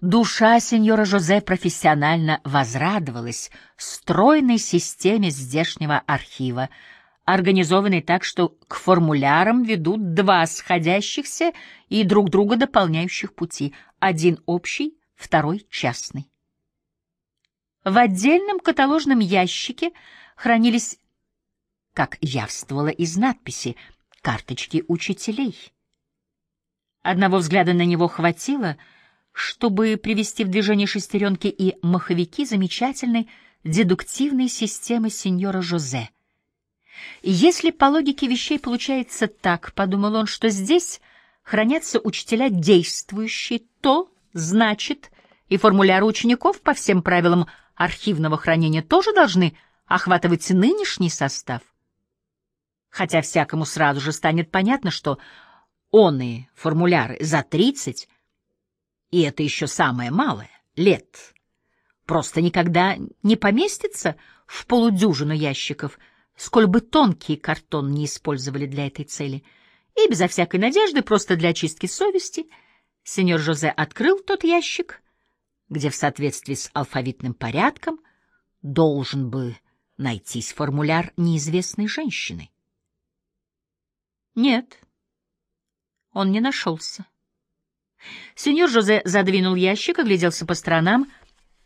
Душа сеньора Жозе профессионально возрадовалась стройной системе здешнего архива, организованной так, что к формулярам ведут два сходящихся и друг друга дополняющих пути, один общий, второй частный. В отдельном каталожном ящике хранились, как явствовало из надписи, карточки учителей. Одного взгляда на него хватило, чтобы привести в движение шестеренки и маховики замечательной дедуктивной системы сеньора Жозе. Если по логике вещей получается так, — подумал он, — что здесь хранятся учителя действующие, то, значит, и формуляры учеников по всем правилам архивного хранения тоже должны охватывать нынешний состав. Хотя всякому сразу же станет понятно, что оные формуляры за тридцать, и это еще самое малое, лет, просто никогда не поместится в полудюжину ящиков, сколь бы тонкий картон не использовали для этой цели. И безо всякой надежды, просто для очистки совести, сеньор Жозе открыл тот ящик, где в соответствии с алфавитным порядком должен бы найтись формуляр неизвестной женщины. Нет, он не нашелся. Сеньор Жозе задвинул ящик, огляделся по сторонам.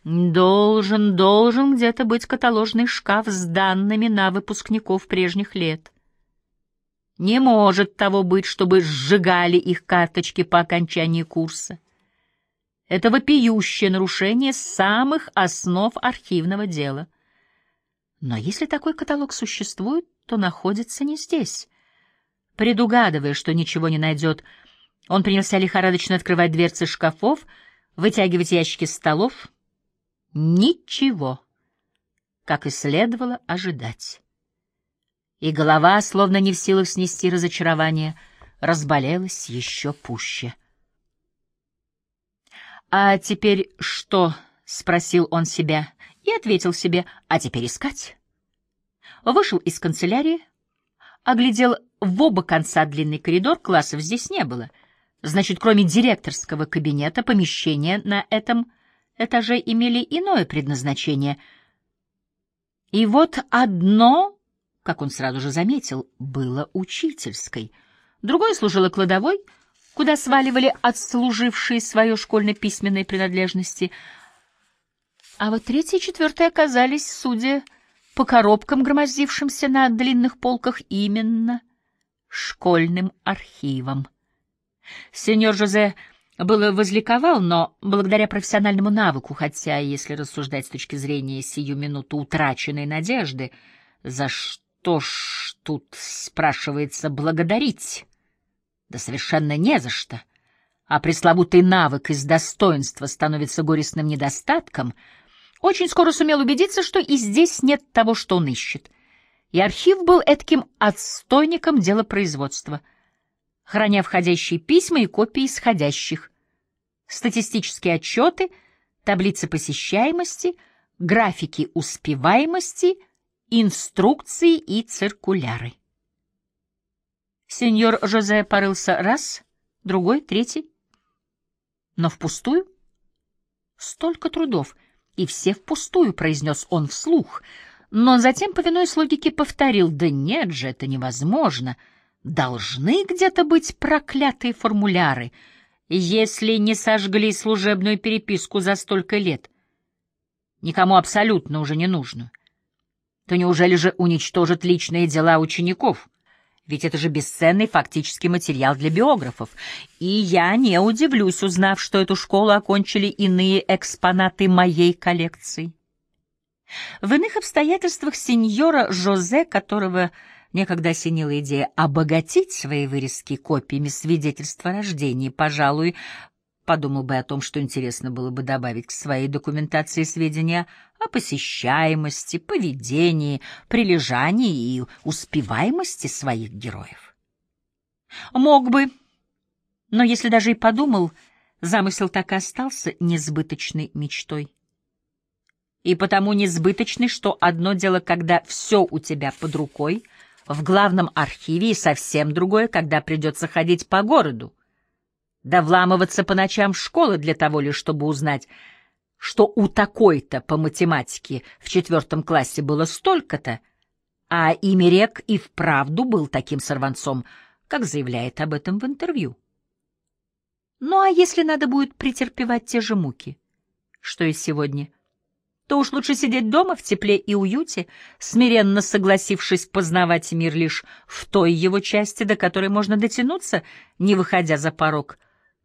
Должен, должен где-то быть каталожный шкаф с данными на выпускников прежних лет. Не может того быть, чтобы сжигали их карточки по окончании курса. Это вопиющее нарушение самых основ архивного дела. Но если такой каталог существует, то находится не здесь. Предугадывая, что ничего не найдет, он принялся лихорадочно открывать дверцы шкафов, вытягивать ящики столов. Ничего, как и следовало ожидать. И голова, словно не в силах снести разочарование, разболелась еще пуще. «А теперь что?» — спросил он себя и ответил себе, «а теперь искать». Вышел из канцелярии, оглядел в оба конца длинный коридор, классов здесь не было. Значит, кроме директорского кабинета, помещения на этом этаже имели иное предназначение. И вот одно, как он сразу же заметил, было учительской, другое служило кладовой — куда сваливали отслужившие свое школьно-письменные принадлежности. А вот третье и четвертое оказались, судя по коробкам, громоздившимся на длинных полках, именно школьным архивом. Сеньор Жозе было возликовал, но благодаря профессиональному навыку, хотя, если рассуждать с точки зрения сию минуту утраченной надежды, за что ж тут, спрашивается, благодарить? Да совершенно не за что. А пресловутый навык из достоинства становится горестным недостатком, очень скоро сумел убедиться, что и здесь нет того, что он ищет. И архив был этким отстойником дела производства, храня входящие письма и копии исходящих, статистические отчеты, таблицы посещаемости, графики успеваемости, инструкции и циркуляры. Сеньор Жозе порылся раз, другой, третий. Но впустую? Столько трудов, и все впустую, произнес он вслух. Но затем, повинуясь логике, повторил, да нет же, это невозможно. Должны где-то быть проклятые формуляры, если не сожгли служебную переписку за столько лет. Никому абсолютно уже не нужно. То неужели же уничтожат личные дела учеников? Ведь это же бесценный фактический материал для биографов. И я не удивлюсь, узнав, что эту школу окончили иные экспонаты моей коллекции. В иных обстоятельствах сеньора Жозе, которого некогда осенила идея обогатить свои вырезки копиями свидетельства о рождении, пожалуй, подумал бы о том, что интересно было бы добавить к своей документации сведения о посещаемости, поведении, прилежании и успеваемости своих героев. Мог бы, но если даже и подумал, замысел так и остался несбыточной мечтой. И потому несбыточный, что одно дело, когда все у тебя под рукой, в главном архиве, и совсем другое, когда придется ходить по городу, Да вламываться по ночам в школы для того лишь, чтобы узнать, что у такой-то по математике в четвертом классе было столько-то, а Имерек и вправду был таким сорванцом, как заявляет об этом в интервью. Ну а если надо будет претерпевать те же муки, что и сегодня, то уж лучше сидеть дома в тепле и уюте, смиренно согласившись познавать мир лишь в той его части, до которой можно дотянуться, не выходя за порог,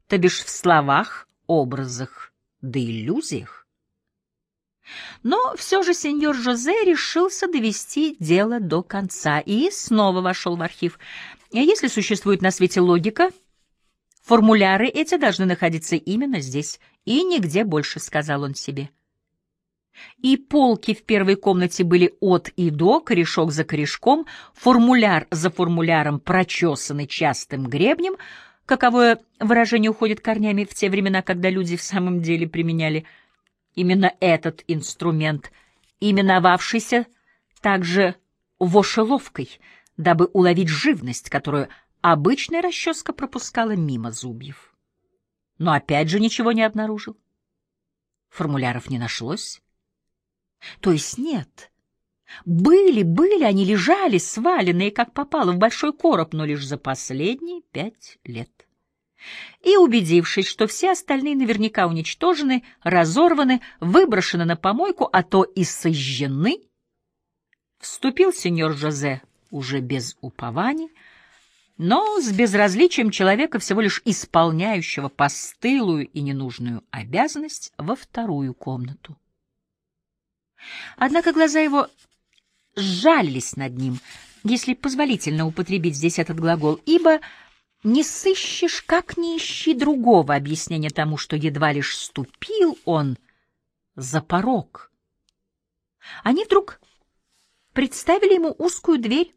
то бишь в словах, образах да иллюзиях. Но все же сеньор Жозе решился довести дело до конца и снова вошел в архив. Если существует на свете логика — Формуляры эти должны находиться именно здесь и нигде больше, — сказал он себе. И полки в первой комнате были от и до, корешок за корешком, формуляр за формуляром прочесанный частым гребнем, каковое выражение уходит корнями в те времена, когда люди в самом деле применяли именно этот инструмент, именовавшийся также вошеловкой, дабы уловить живность, которую Обычная расческа пропускала мимо зубьев. Но опять же ничего не обнаружил. Формуляров не нашлось. То есть нет. Были, были, они лежали, сваленные, как попало, в большой короб, но лишь за последние пять лет. И, убедившись, что все остальные наверняка уничтожены, разорваны, выброшены на помойку, а то и сожжены, вступил сеньор Жозе уже без упований, но с безразличием человека, всего лишь исполняющего постылую и ненужную обязанность, во вторую комнату. Однако глаза его сжалились над ним, если позволительно употребить здесь этот глагол, ибо не сыщешь, как не ищи другого объяснения тому, что едва лишь ступил он за порог. Они вдруг представили ему узкую дверь,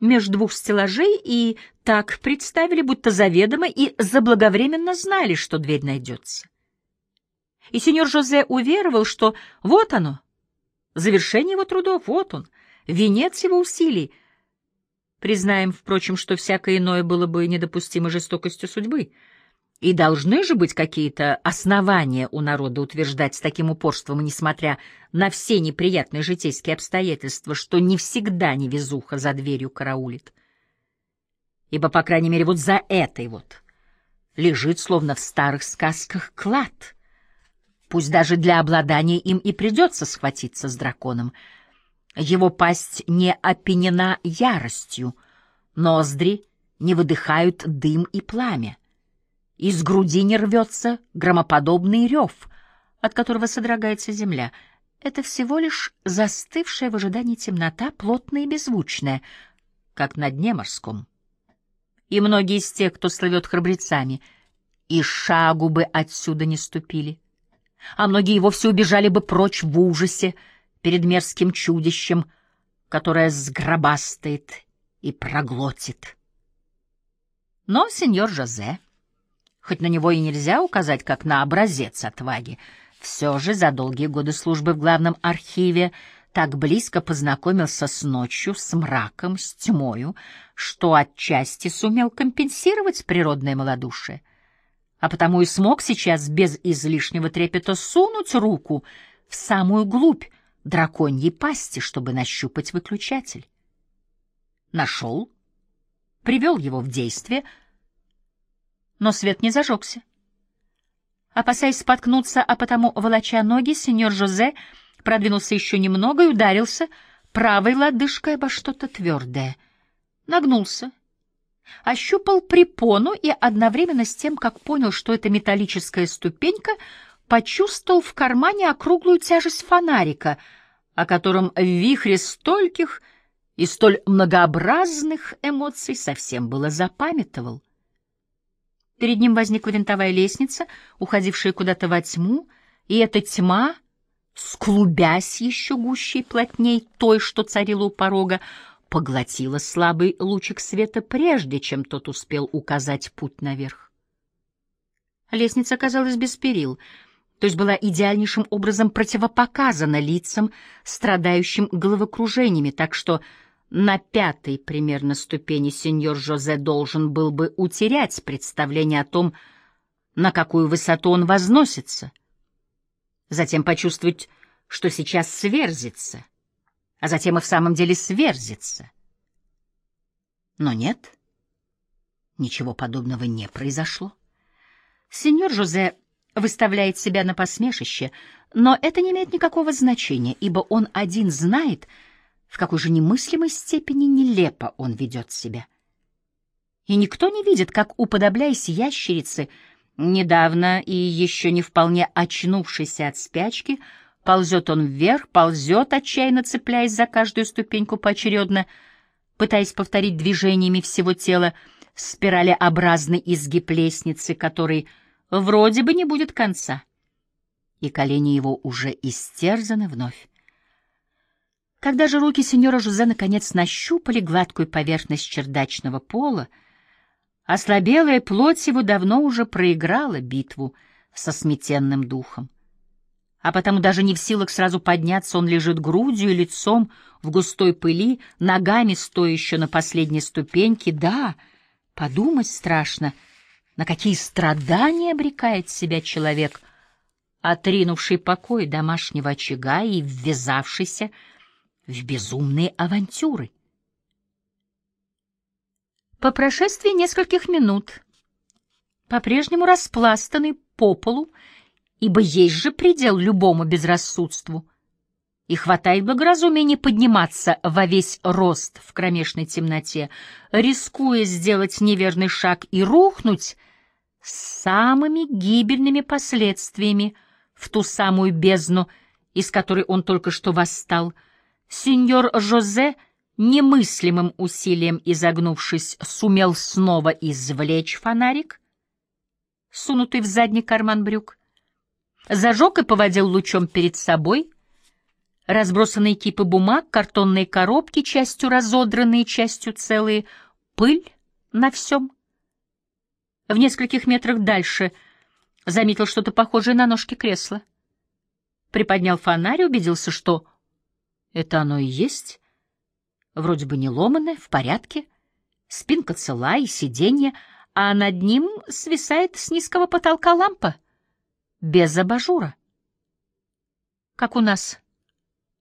между двух стеллажей и так представили, будто заведомо и заблаговременно знали, что дверь найдется. И сеньор Жозе уверовал, что вот оно, завершение его трудов, вот он, венец его усилий. Признаем, впрочем, что всякое иное было бы недопустимо жестокостью судьбы — и должны же быть какие-то основания у народа утверждать с таким упорством, несмотря на все неприятные житейские обстоятельства, что не всегда невезуха за дверью караулит. Ибо, по крайней мере, вот за этой вот лежит, словно в старых сказках, клад. Пусть даже для обладания им и придется схватиться с драконом. Его пасть не опенена яростью, ноздри не выдыхают дым и пламя. Из груди не рвется громоподобный рев, от которого содрогается земля. Это всего лишь застывшая в ожидании темнота, плотная и беззвучная, как на дне морском. И многие из тех, кто слывет храбрецами, и шагу бы отсюда не ступили, а многие вовсе убежали бы прочь в ужасе перед мерзким чудищем, которое сгробастает и проглотит. Но сеньор Жозе хоть на него и нельзя указать как на образец отваги, все же за долгие годы службы в главном архиве так близко познакомился с ночью, с мраком, с тьмою, что отчасти сумел компенсировать природное малодушие, а потому и смог сейчас без излишнего трепета сунуть руку в самую глубь драконьей пасти, чтобы нащупать выключатель. Нашел, привел его в действие — но свет не зажегся. Опасаясь споткнуться, а потому, волоча ноги, сеньор Жозе продвинулся еще немного и ударился правой лодыжкой обо что-то твердое. Нагнулся, ощупал препону и одновременно с тем, как понял, что это металлическая ступенька, почувствовал в кармане округлую тяжесть фонарика, о котором в вихре стольких и столь многообразных эмоций совсем было запамятовал. Перед ним возникла винтовая лестница, уходившая куда-то во тьму, и эта тьма, склубясь еще гуще и плотней той, что царила у порога, поглотила слабый лучик света, прежде чем тот успел указать путь наверх. Лестница оказалась без перил, то есть была идеальнейшим образом противопоказана лицам, страдающим головокружениями, так что на пятой примерно ступени сеньор Жозе должен был бы утерять представление о том, на какую высоту он возносится, затем почувствовать, что сейчас сверзится, а затем и в самом деле сверзится. Но нет, ничего подобного не произошло. Сеньор Жозе выставляет себя на посмешище, но это не имеет никакого значения, ибо он один знает, в какой же немыслимой степени нелепо он ведет себя. И никто не видит, как, уподобляясь ящерице, недавно и еще не вполне очнувшийся от спячки, ползет он вверх, ползет, отчаянно цепляясь за каждую ступеньку поочередно, пытаясь повторить движениями всего тела спиралеобразный изгиб лестницы, который вроде бы не будет конца. И колени его уже истерзаны вновь. Когда же руки сеньора Жузе наконец нащупали гладкую поверхность чердачного пола, ослабелая плоть его давно уже проиграла битву со сметенным духом. А потому даже не в силах сразу подняться, он лежит грудью и лицом в густой пыли, ногами стоя еще на последней ступеньке. Да, подумать страшно, на какие страдания обрекает себя человек, отринувший покой домашнего очага и ввязавшийся в безумные авантюры. По прошествии нескольких минут, по-прежнему распластанный по полу, ибо есть же предел любому безрассудству, и хватает благоразумия не подниматься во весь рост в кромешной темноте, рискуя сделать неверный шаг и рухнуть с самыми гибельными последствиями в ту самую бездну, из которой он только что восстал — Сеньор Жозе, немыслимым усилием изогнувшись, сумел снова извлечь фонарик, сунутый в задний карман брюк, зажег и поводил лучом перед собой, разбросанные кипы бумаг, картонные коробки, частью разодранные, частью целые, пыль на всем. В нескольких метрах дальше заметил что-то похожее на ножки кресла. Приподнял фонарь убедился, что это оно и есть. Вроде бы не ломаное, в порядке. Спинка цела и сиденье, а над ним свисает с низкого потолка лампа. Без абажура. Как у нас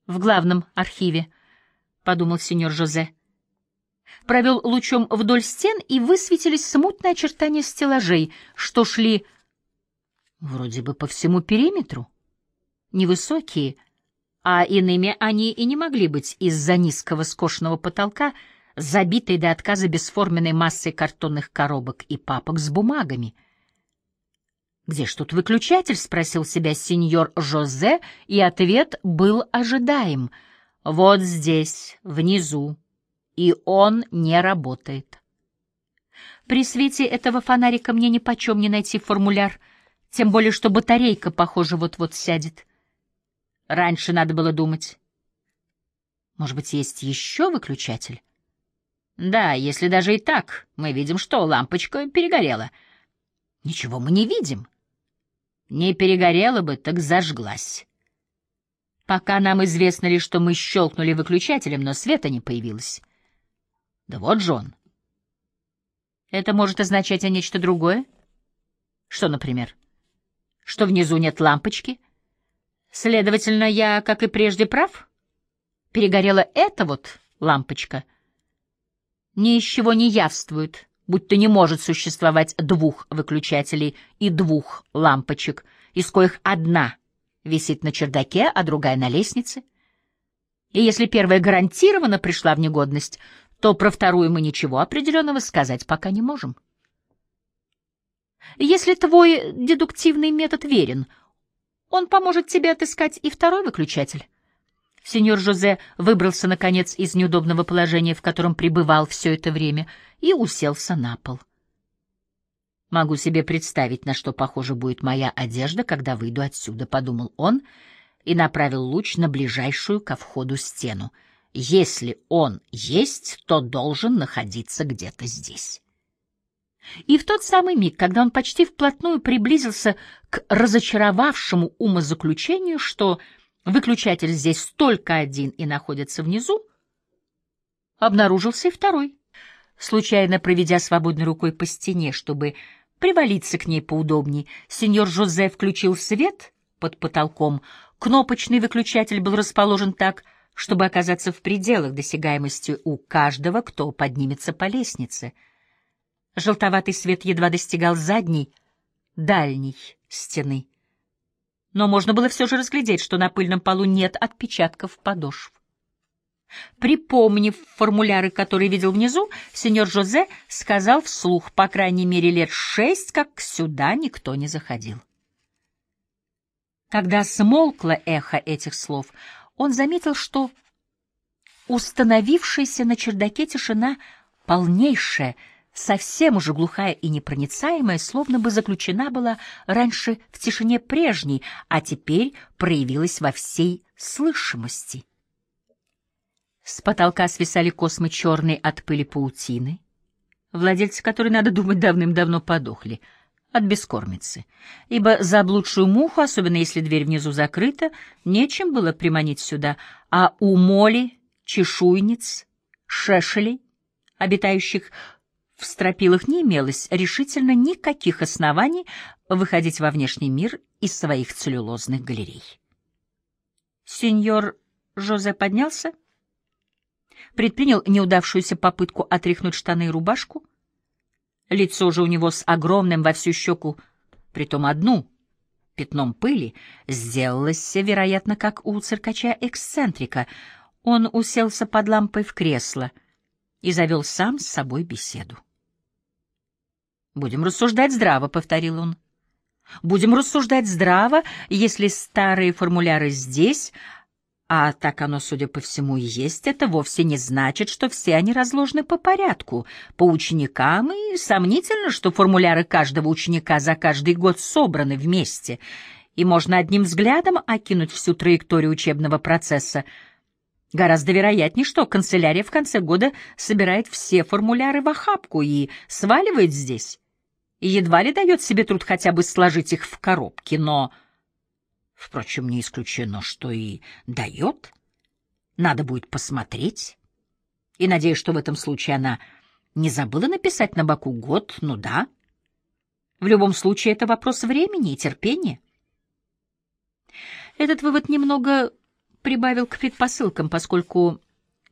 в главном архиве, — подумал сеньор Жозе. Провел лучом вдоль стен, и высветились смутные очертания стеллажей, что шли вроде бы по всему периметру. Невысокие, — а иными они и не могли быть из-за низкого скошенного потолка, забитой до отказа бесформенной массой картонных коробок и папок с бумагами. «Где ж тут выключатель?» — спросил себя сеньор Жозе, и ответ был ожидаем. «Вот здесь, внизу, и он не работает». При свете этого фонарика мне нипочем не найти формуляр, тем более что батарейка, похоже, вот-вот сядет. Раньше надо было думать. Может быть, есть еще выключатель? Да, если даже и так, мы видим, что лампочка перегорела. Ничего мы не видим. Не перегорела бы, так зажглась. Пока нам известно лишь, что мы щелкнули выключателем, но света не появилось. Да вот же он. Это может означать и нечто другое? Что, например? Что внизу нет лампочки — Следовательно, я, как и прежде, прав? Перегорела эта вот лампочка. Ни из чего не явствует, будто не может существовать двух выключателей и двух лампочек, из коих одна висит на чердаке, а другая на лестнице. И если первая гарантированно пришла в негодность, то про вторую мы ничего определенного сказать пока не можем. Если твой дедуктивный метод верен — он поможет тебе отыскать и второй выключатель. Сеньор Жозе выбрался, наконец, из неудобного положения, в котором пребывал все это время, и уселся на пол. «Могу себе представить, на что похожа будет моя одежда, когда выйду отсюда», — подумал он и направил луч на ближайшую ко входу стену. «Если он есть, то должен находиться где-то здесь». И в тот самый миг, когда он почти вплотную приблизился к разочаровавшему умозаключению, что выключатель здесь только один и находится внизу, обнаружился и второй. Случайно проведя свободной рукой по стене, чтобы привалиться к ней поудобней. Сеньор Жозе включил свет под потолком. Кнопочный выключатель был расположен так, чтобы оказаться в пределах досягаемости у каждого, кто поднимется по лестнице. Желтоватый свет едва достигал задней, дальней стены. Но можно было все же разглядеть, что на пыльном полу нет отпечатков подошв. Припомнив формуляры, которые видел внизу, сеньор Жозе сказал вслух, по крайней мере, лет шесть, как сюда никто не заходил. Когда смолкло эхо этих слов, он заметил, что установившаяся на чердаке тишина полнейшая, совсем уже глухая и непроницаемая, словно бы заключена была раньше в тишине прежней, а теперь проявилась во всей слышимости. С потолка свисали космы черные от пыли паутины, владельцы которой, надо думать, давным-давно подохли от бескормицы, ибо заблудшую муху, особенно если дверь внизу закрыта, нечем было приманить сюда, а у моли, чешуйниц, шешелей, обитающих в стропилах, не имелось решительно никаких оснований выходить во внешний мир из своих целлюлозных галерей. Сеньор Жозе поднялся, предпринял неудавшуюся попытку отряхнуть штаны и рубашку. Лицо же у него с огромным во всю щеку, притом одну, пятном пыли, сделалось, вероятно, как у циркача-эксцентрика. Он уселся под лампой в кресло и завел сам с собой беседу. «Будем рассуждать здраво», — повторил он. «Будем рассуждать здраво, если старые формуляры здесь, а так оно, судя по всему, и есть, это вовсе не значит, что все они разложены по порядку, по ученикам, и сомнительно, что формуляры каждого ученика за каждый год собраны вместе, и можно одним взглядом окинуть всю траекторию учебного процесса. Гораздо вероятнее, что канцелярия в конце года собирает все формуляры в охапку и сваливает здесь, и едва ли дает себе труд хотя бы сложить их в коробки, но... Впрочем, не исключено, что и дает. Надо будет посмотреть. И надеюсь, что в этом случае она не забыла написать на боку год, ну да. В любом случае, это вопрос времени и терпения. Этот вывод немного прибавил к предпосылкам, поскольку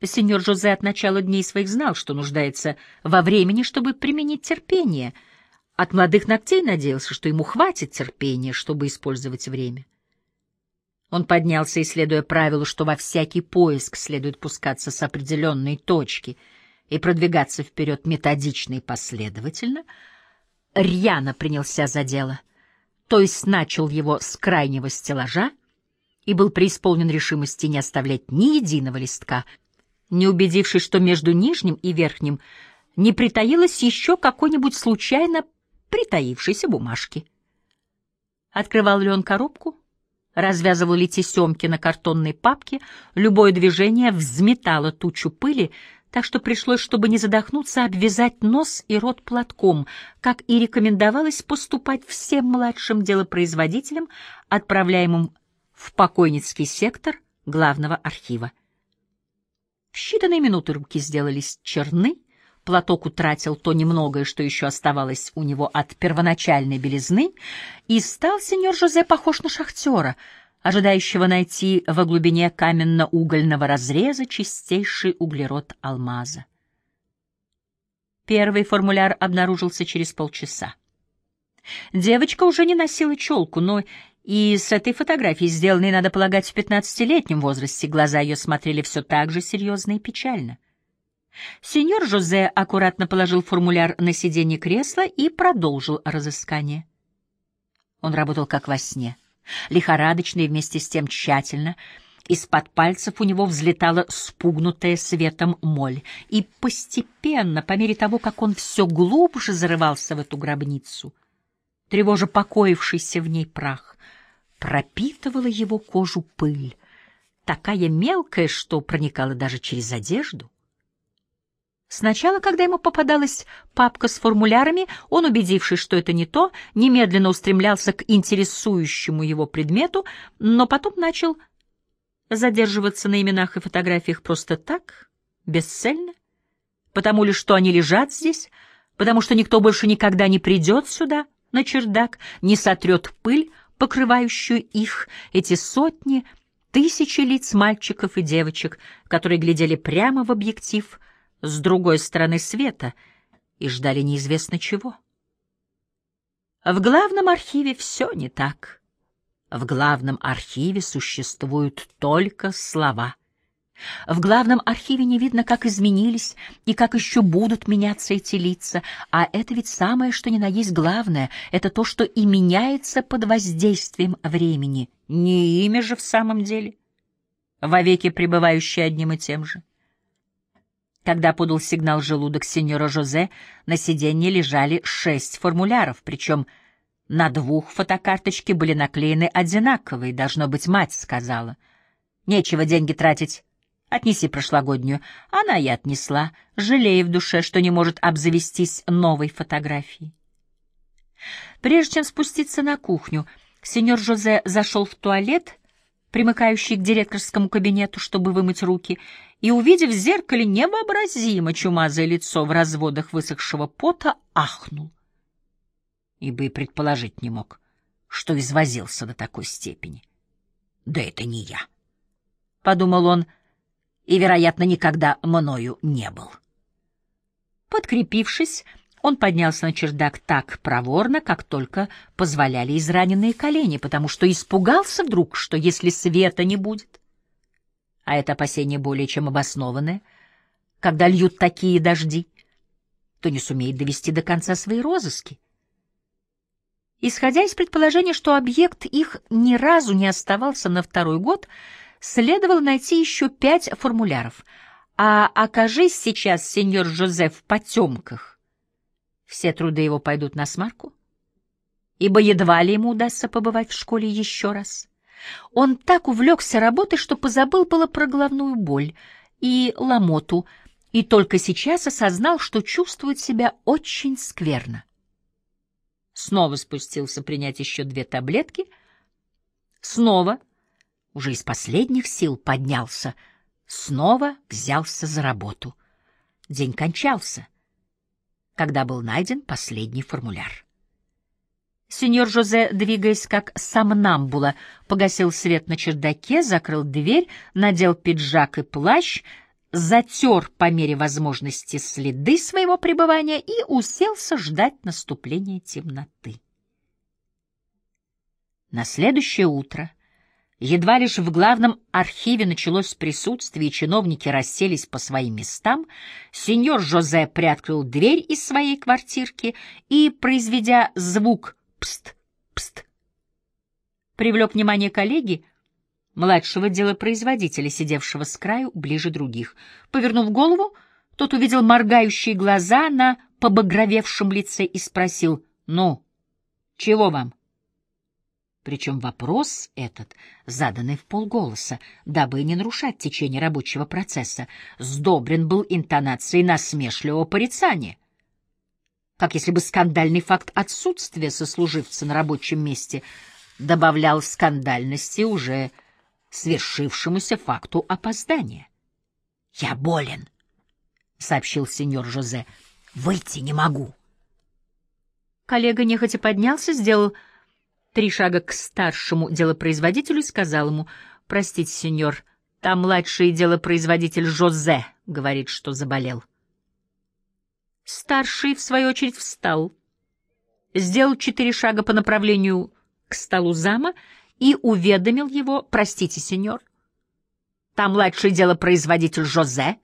сеньор Жозе от начала дней своих знал, что нуждается во времени, чтобы применить терпение. От молодых ногтей надеялся, что ему хватит терпения, чтобы использовать время. Он поднялся, исследуя правилу, что во всякий поиск следует пускаться с определенной точки и продвигаться вперед методично и последовательно, рьяно принялся за дело, то есть начал его с крайнего стеллажа и был преисполнен решимости не оставлять ни единого листка, не убедившись, что между нижним и верхним не притаилось еще какой-нибудь случайно притаившейся бумажки. Открывал ли он коробку? развязывал ли тесемки на картонной папке, любое движение взметало тучу пыли, так что пришлось, чтобы не задохнуться, обвязать нос и рот платком, как и рекомендовалось поступать всем младшим делопроизводителям, отправляемым в покойницкий сектор главного архива. В считанные минуты руки сделались черны, Платок утратил то немногое, что еще оставалось у него от первоначальной белизны, и стал сеньор Жозе похож на шахтера, ожидающего найти во глубине каменно-угольного разреза чистейший углерод алмаза. Первый формуляр обнаружился через полчаса. Девочка уже не носила челку, но и с этой фотографией, сделанной, надо полагать, в пятнадцатилетнем возрасте, глаза ее смотрели все так же серьезно и печально. Сеньор Жозе аккуратно положил формуляр на сиденье кресла и продолжил разыскание. Он работал как во сне, лихорадочно и вместе с тем тщательно. Из-под пальцев у него взлетала спугнутая светом моль, и постепенно, по мере того, как он все глубже зарывался в эту гробницу, тревожа покоившийся в ней прах, пропитывала его кожу пыль, такая мелкая, что проникала даже через одежду. Сначала, когда ему попадалась папка с формулярами, он, убедившись, что это не то, немедленно устремлялся к интересующему его предмету, но потом начал задерживаться на именах и фотографиях просто так, бесцельно, потому лишь что они лежат здесь, потому что никто больше никогда не придет сюда, на чердак, не сотрет пыль, покрывающую их, эти сотни, тысячи лиц мальчиков и девочек, которые глядели прямо в объектив с другой стороны света и ждали неизвестно чего. В главном архиве все не так. В главном архиве существуют только слова — в главном архиве не видно, как изменились и как еще будут меняться эти лица, а это ведь самое, что ни на есть главное, это то, что и меняется под воздействием времени, не имя же в самом деле, вовеки пребывающее одним и тем же. Когда подал сигнал желудок сеньора Жозе, на сиденье лежали шесть формуляров, причем на двух фотокарточки были наклеены одинаковые, должно быть, мать сказала. Нечего деньги тратить Отнеси прошлогоднюю. Она и отнесла, жалея в душе, что не может обзавестись новой фотографией. Прежде чем спуститься на кухню, сеньор Жозе зашел в туалет, примыкающий к директорскому кабинету, чтобы вымыть руки, и, увидев в зеркале невообразимо чумазое лицо в разводах высохшего пота, ахнул. Ибо и предположить не мог, что извозился до такой степени. «Да это не я», — подумал он, — и, вероятно, никогда мною не был. Подкрепившись, он поднялся на чердак так проворно, как только позволяли израненные колени, потому что испугался вдруг, что если света не будет, а это опасение более чем обоснованное, когда льют такие дожди, то не сумеет довести до конца свои розыски. Исходя из предположения, что объект их ни разу не оставался на второй год, следовало найти еще пять формуляров, а окажись сейчас сеньор Жозеф в потемках, все труды его пойдут на смарку, ибо едва ли ему удастся побывать в школе еще раз. Он так увлекся работой, что позабыл было про головную боль и ломоту, и только сейчас осознал, что чувствует себя очень скверно. Снова спустился принять еще две таблетки, снова — уже из последних сил поднялся, снова взялся за работу. День кончался, когда был найден последний формуляр. Сеньор Жозе, двигаясь как сомнамбула, погасил свет на чердаке, закрыл дверь, надел пиджак и плащ, затер по мере возможности следы своего пребывания и уселся ждать наступления темноты. На следующее утро Едва лишь в главном архиве началось присутствие, чиновники расселись по своим местам, сеньор Жозе приоткрыл дверь из своей квартирки и, произведя звук «пст-пст», привлек внимание коллеги, младшего делопроизводителя, сидевшего с краю ближе других. Повернув голову, тот увидел моргающие глаза на побагровевшем лице и спросил «Ну, чего вам?» Причем вопрос этот, заданный в полголоса, дабы не нарушать течение рабочего процесса, сдобрен был интонацией насмешливого порицания. Как если бы скандальный факт отсутствия сослуживца на рабочем месте добавлял скандальности уже свершившемуся факту опоздания. «Я болен», — сообщил сеньор Жозе. «Выйти не могу». Коллега нехотя поднялся, сделал три шага к старшему делопроизводителю и сказал ему, «Простите, сеньор, там младший делопроизводитель Жозе говорит, что заболел». Старший, в свою очередь, встал, сделал четыре шага по направлению к столу зама и уведомил его, «Простите, сеньор, там младший делопроизводитель Жозе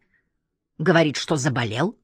говорит, что заболел».